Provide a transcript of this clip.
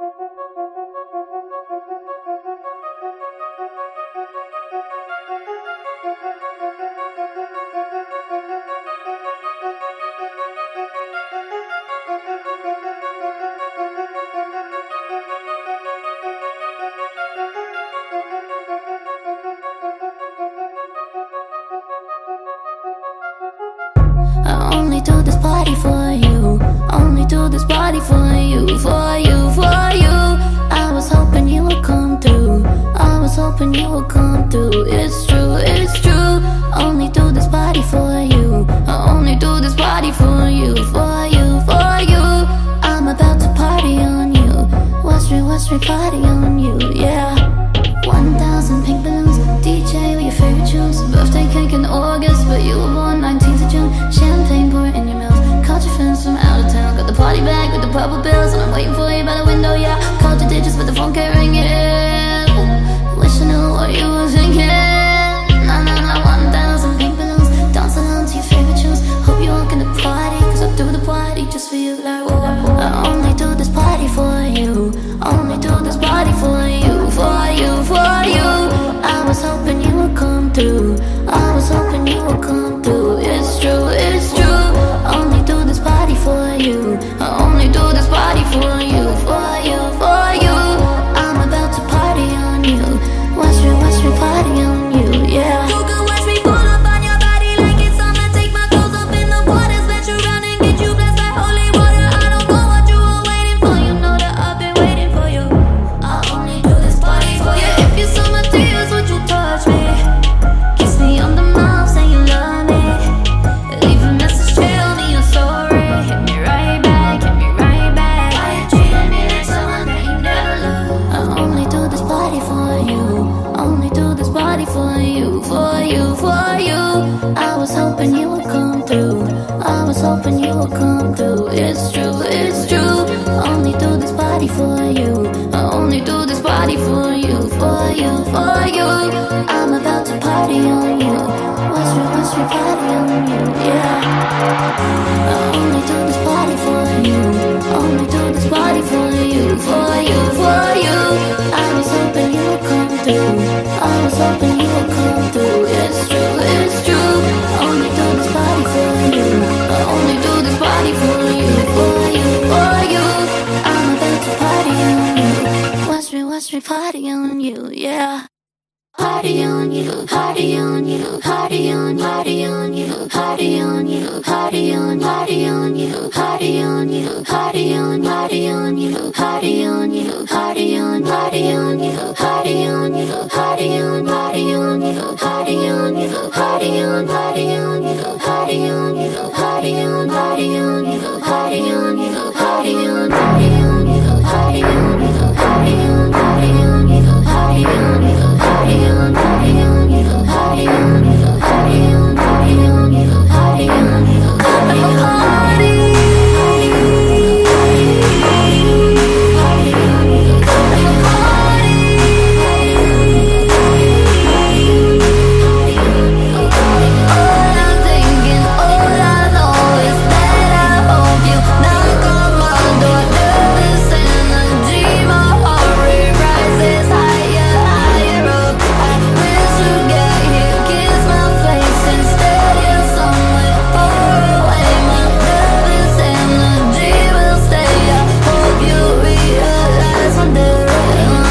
Thank you. body on you, yeah. 1,000 pink balloons, DJ with your favorite tunes. Birthday cake in August, but you were born 19th of June. Champagne was hoping you would come through. It's true, it's true. I only do this body for you. I only do this body for you, for you, for you. me party on you, yeah. Party on you, party on you, party on, party on you, party on you, party on, party on you, party on you, party on, party on you, party on you, party on, party on you, party on you, party on, party on you, party on you, party on, party on you, party on you, party on, party on you, party on you. I don't know.